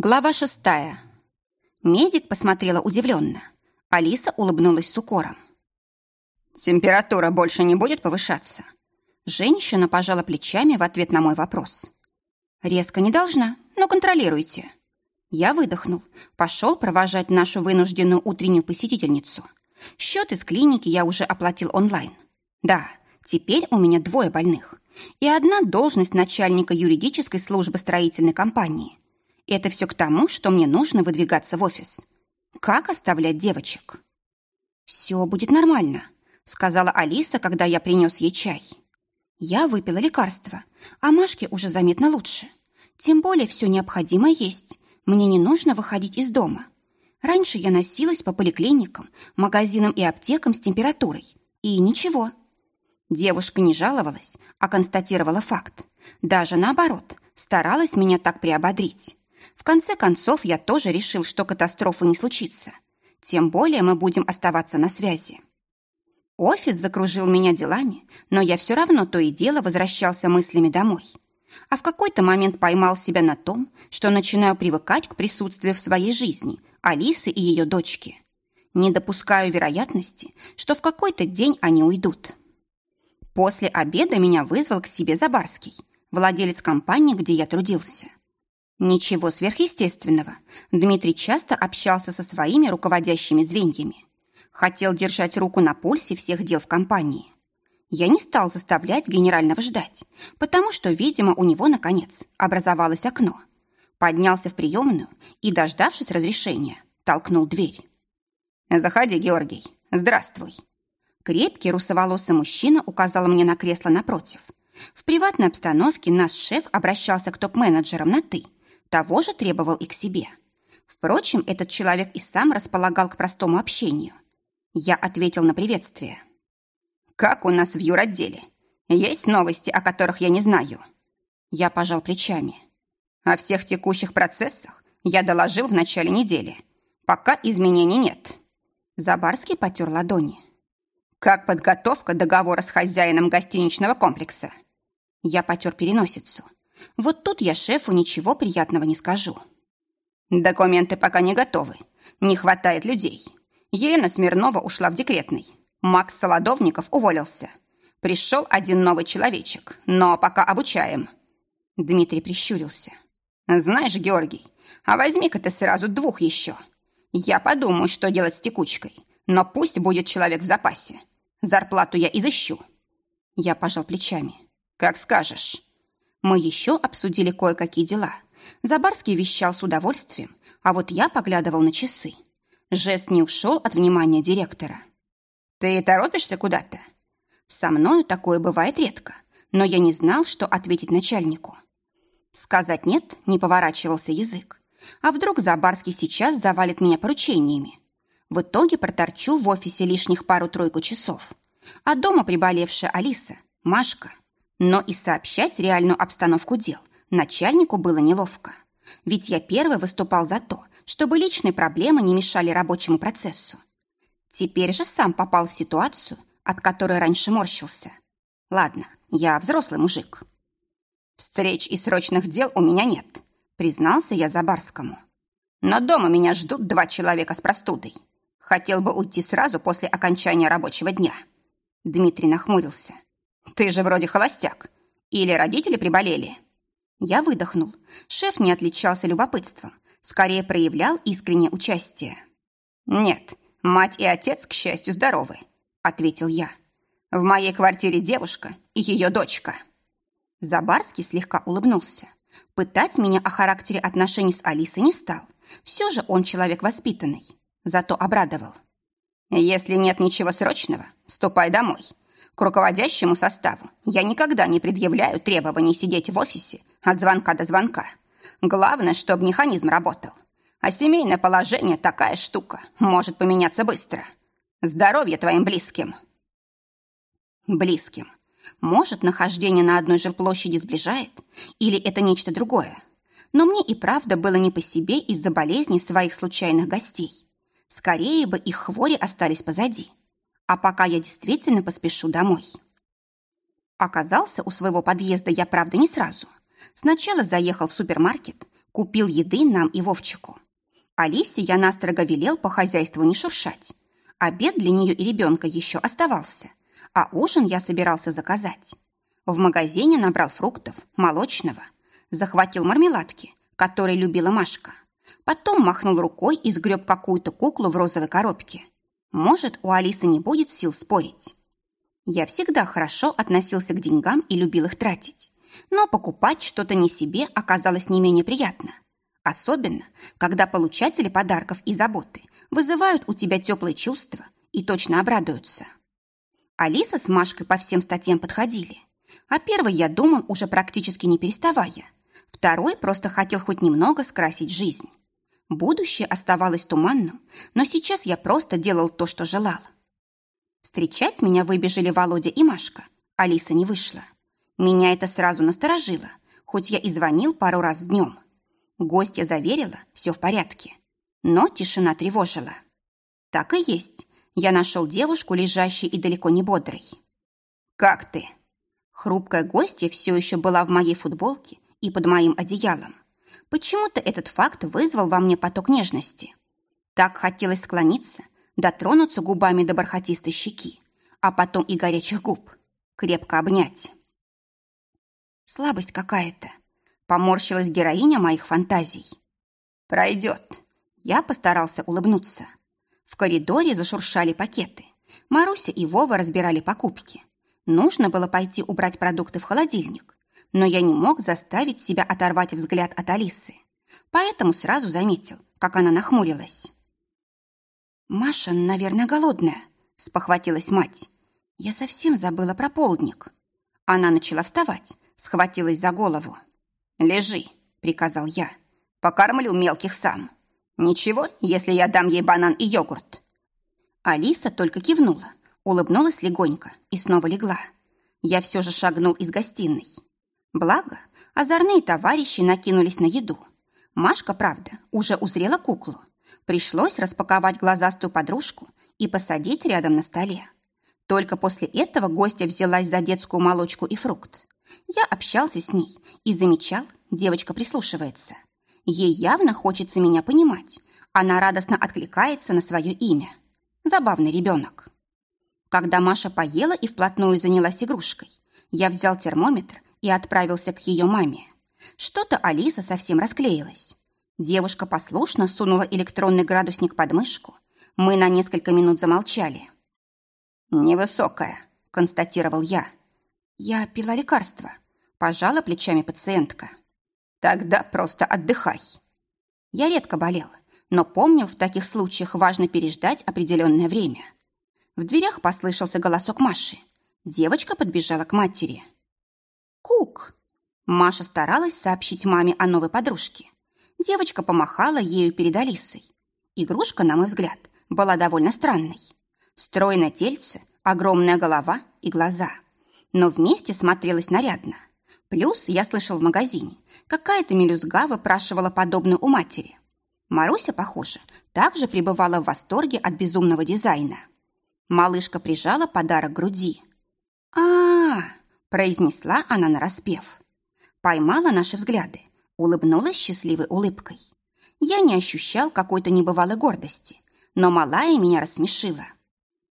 Глава шестая. Медик посмотрела удивленно. Алиса улыбнулась с укором. «Температура больше не будет повышаться?» Женщина пожала плечами в ответ на мой вопрос. «Резко не должна, но контролируйте». Я выдохнул, пошел провожать нашу вынужденную утреннюю посетительницу. Счет из клиники я уже оплатил онлайн. Да, теперь у меня двое больных и одна должность начальника юридической службы строительной компании. Это все к тому, что мне нужно выдвигаться в офис. Как оставлять девочек? «Все будет нормально», — сказала Алиса, когда я принес ей чай. Я выпила лекарство, а Машке уже заметно лучше. Тем более все необходимое есть. Мне не нужно выходить из дома. Раньше я носилась по поликлиникам, магазинам и аптекам с температурой. И ничего. Девушка не жаловалась, а констатировала факт. Даже наоборот, старалась меня так приободрить. В конце концов, я тоже решил, что катастрофы не случится. Тем более мы будем оставаться на связи. Офис закружил меня делами, но я все равно то и дело возвращался мыслями домой. А в какой-то момент поймал себя на том, что начинаю привыкать к присутствию в своей жизни Алисы и ее дочки. Не допускаю вероятности, что в какой-то день они уйдут. После обеда меня вызвал к себе Забарский, владелец компании, где я трудился. Ничего сверхъестественного. Дмитрий часто общался со своими руководящими звеньями. Хотел держать руку на пульсе всех дел в компании. Я не стал заставлять генерального ждать, потому что, видимо, у него, наконец, образовалось окно. Поднялся в приемную и, дождавшись разрешения, толкнул дверь. «Заходи, Георгий. Здравствуй». Крепкий русоволосый мужчина указал мне на кресло напротив. В приватной обстановке наш шеф обращался к топ-менеджерам на «ты», того же требовал и к себе. Впрочем, этот человек и сам располагал к простому общению. Я ответил на приветствие. «Как у нас в юротделе? Есть новости, о которых я не знаю?» Я пожал плечами. «О всех текущих процессах я доложил в начале недели. Пока изменений нет». Забарский потер ладони. «Как подготовка договора с хозяином гостиничного комплекса?» Я потер переносицу. Вот тут я шефу ничего приятного не скажу. Документы пока не готовы. Не хватает людей. Елена Смирнова ушла в декретный. Макс Солодовников уволился. Пришел один новый человечек, но пока обучаем. Дмитрий прищурился. Знаешь, Георгий, а возьми-ка ты сразу двух еще. Я подумаю, что делать с текучкой, но пусть будет человек в запасе. Зарплату я изыщу. Я пожал плечами. Как скажешь. Мы еще обсудили кое-какие дела. Забарский вещал с удовольствием, а вот я поглядывал на часы. Жест не ушел от внимания директора. «Ты торопишься куда-то?» Со мною такое бывает редко, но я не знал, что ответить начальнику. Сказать «нет» не поворачивался язык. А вдруг Забарский сейчас завалит меня поручениями? В итоге проторчу в офисе лишних пару-тройку часов. А дома приболевшая Алиса, Машка, но и сообщать реальную обстановку дел начальнику было неловко. Ведь я первый выступал за то, чтобы личные проблемы не мешали рабочему процессу. Теперь же сам попал в ситуацию, от которой раньше морщился. Ладно, я взрослый мужик. Встреч и срочных дел у меня нет, признался я Забарскому. Но дома меня ждут два человека с простудой. Хотел бы уйти сразу после окончания рабочего дня. Дмитрий нахмурился. Ты же вроде холостяк. Или родители приболели?» Я выдохнул. Шеф не отличался любопытством. Скорее проявлял искреннее участие. «Нет, мать и отец, к счастью, здоровы», — ответил я. «В моей квартире девушка и ее дочка». Забарский слегка улыбнулся. Пытать меня о характере отношений с Алисой не стал. Все же он человек воспитанный. Зато обрадовал. «Если нет ничего срочного, ступай домой. К руководящему составу я никогда не предъявляю требований сидеть в офисе от звонка до звонка. Главное, чтобы механизм работал. А семейное положение такая штука, может поменяться быстро. Здоровья твоим близким. Близким. Может, нахождение на одной жилплощади сближает? Или это нечто другое? Но мне и правда было не по себе из-за болезней своих случайных гостей. Скорее бы их хвори остались позади. А пока я действительно поспешу домой. Оказался у своего подъезда я, правда, не сразу. Сначала заехал в супермаркет, Купил еды нам и Вовчику. Алисе я настрого велел по хозяйству не шуршать. Обед для нее и ребенка еще оставался, а ужин я собирался заказать. В магазине набрал фруктов, молочного, захватил мармеладки, которые любила Машка. Потом махнул рукой и сгреб какую-то куклу в розовой коробке. Может, у Алисы не будет сил спорить. Я всегда хорошо относился к деньгам и любил их тратить. Но покупать что-то не себе оказалось не менее приятно. Особенно, когда получатели подарков и заботы вызывают у тебя теплые чувства и точно обрадуются. Алиса с Машкой по всем статьям подходили. А первый я думал, уже практически не переставая. Второй просто хотел хоть немного скрасить жизнь. Будущее оставалось туманным, но сейчас я просто делал то, что желал. Встречать меня выбежали Володя и Машка. Алиса не вышла. Меня это сразу насторожило, хоть я и звонил пару раз днем. Гостья заверила, все в порядке. Но тишина тревожила. Так и есть. Я нашел девушку, лежащей и далеко не бодрой. «Как ты?» Хрупкая гостья все еще была в моей футболке и под моим одеялом. Почему-то этот факт вызвал во мне поток нежности. Так хотелось склониться, дотронуться губами до бархатистой щеки, а потом и горячих губ, крепко обнять. Слабость какая-то. Поморщилась героиня моих фантазий. Пройдет. Я постарался улыбнуться. В коридоре зашуршали пакеты. Маруся и Вова разбирали покупки. Нужно было пойти убрать продукты в холодильник но я не мог заставить себя оторвать взгляд от Алисы, поэтому сразу заметил, как она нахмурилась. «Маша, наверное, голодная», — спохватилась мать. «Я совсем забыла про полдник». Она начала вставать, схватилась за голову. «Лежи», — приказал я. «Покормлю мелких сам. Ничего, если я дам ей банан и йогурт». Алиса только кивнула, улыбнулась легонько и снова легла. Я все же шагнул из гостиной. Благо, озорные товарищи накинулись на еду. Машка, правда, уже узрела куклу. Пришлось распаковать глазастую подружку и посадить рядом на столе. Только после этого гостья взялась за детскую молочку и фрукт. Я общался с ней и замечал, девочка прислушивается. Ей явно хочется меня понимать. Она радостно откликается на свое имя. Забавный ребенок. Когда Маша поела и вплотную занялась игрушкой, я взял термометр и отправился к ее маме. Что-то Алиса совсем расклеилась. Девушка послушно сунула электронный градусник под мышку. Мы на несколько минут замолчали. «Невысокая», — констатировал я. «Я пила лекарство», — пожала плечами пациентка. «Тогда просто отдыхай». Я редко болела, но помнил, в таких случаях важно переждать определенное время. В дверях послышался голосок Маши. Девочка подбежала к матери. Кук!» Маша старалась сообщить маме о новой подружке. Девочка помахала ею перед Алисой. Игрушка, на мой взгляд, была довольно странной. Стройное тельце, огромная голова и глаза. Но вместе смотрелась нарядно. Плюс я слышал в магазине, какая-то мелюзга выпрашивала подобную у матери. Маруся, похоже, также пребывала в восторге от безумного дизайна. Малышка прижала подарок к груди. а, произнесла она нараспев. Поймала наши взгляды, улыбнулась счастливой улыбкой. Я не ощущал какой-то небывалой гордости, но малая меня рассмешила.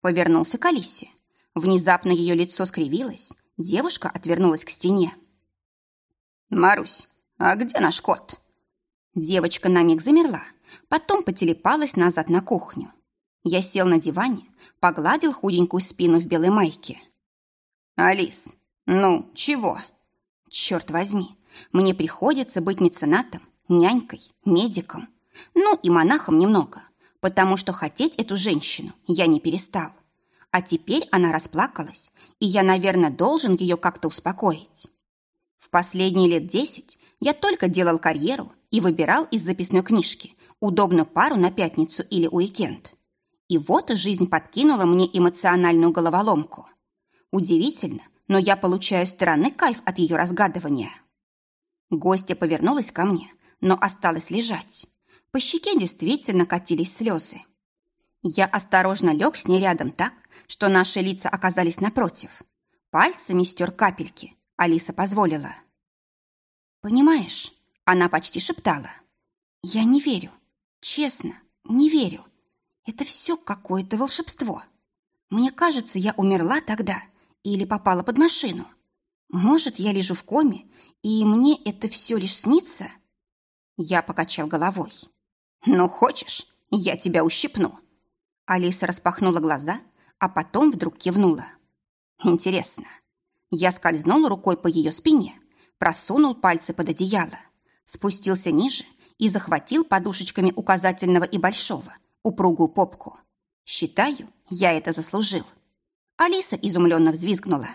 Повернулся к Алисе. Внезапно ее лицо скривилось, девушка отвернулась к стене. «Марусь, а где наш кот?» Девочка на миг замерла, потом потелепалась назад на кухню. Я сел на диване, погладил худенькую спину в белой майке. «Алис, «Ну, чего?» «Черт возьми, мне приходится быть меценатом, нянькой, медиком, ну и монахом немного, потому что хотеть эту женщину я не перестал. А теперь она расплакалась, и я, наверное, должен ее как-то успокоить. В последние лет десять я только делал карьеру и выбирал из записной книжки удобную пару на пятницу или уикенд. И вот жизнь подкинула мне эмоциональную головоломку. Удивительно, но я получаю странный кайф от ее разгадывания. Гостья повернулась ко мне, но осталась лежать. По щеке действительно катились слезы. Я осторожно лег с ней рядом так, что наши лица оказались напротив. Пальцами стер капельки. Алиса позволила. «Понимаешь?» Она почти шептала. «Я не верю. Честно, не верю. Это все какое-то волшебство. Мне кажется, я умерла тогда или попала под машину. Может, я лежу в коме, и мне это все лишь снится?» Я покачал головой. «Ну, хочешь, я тебя ущипну?» Алиса распахнула глаза, а потом вдруг кивнула. «Интересно». Я скользнул рукой по ее спине, просунул пальцы под одеяло, спустился ниже и захватил подушечками указательного и большого упругую попку. Считаю, я это заслужил. Алиса изумленно взвизгнула.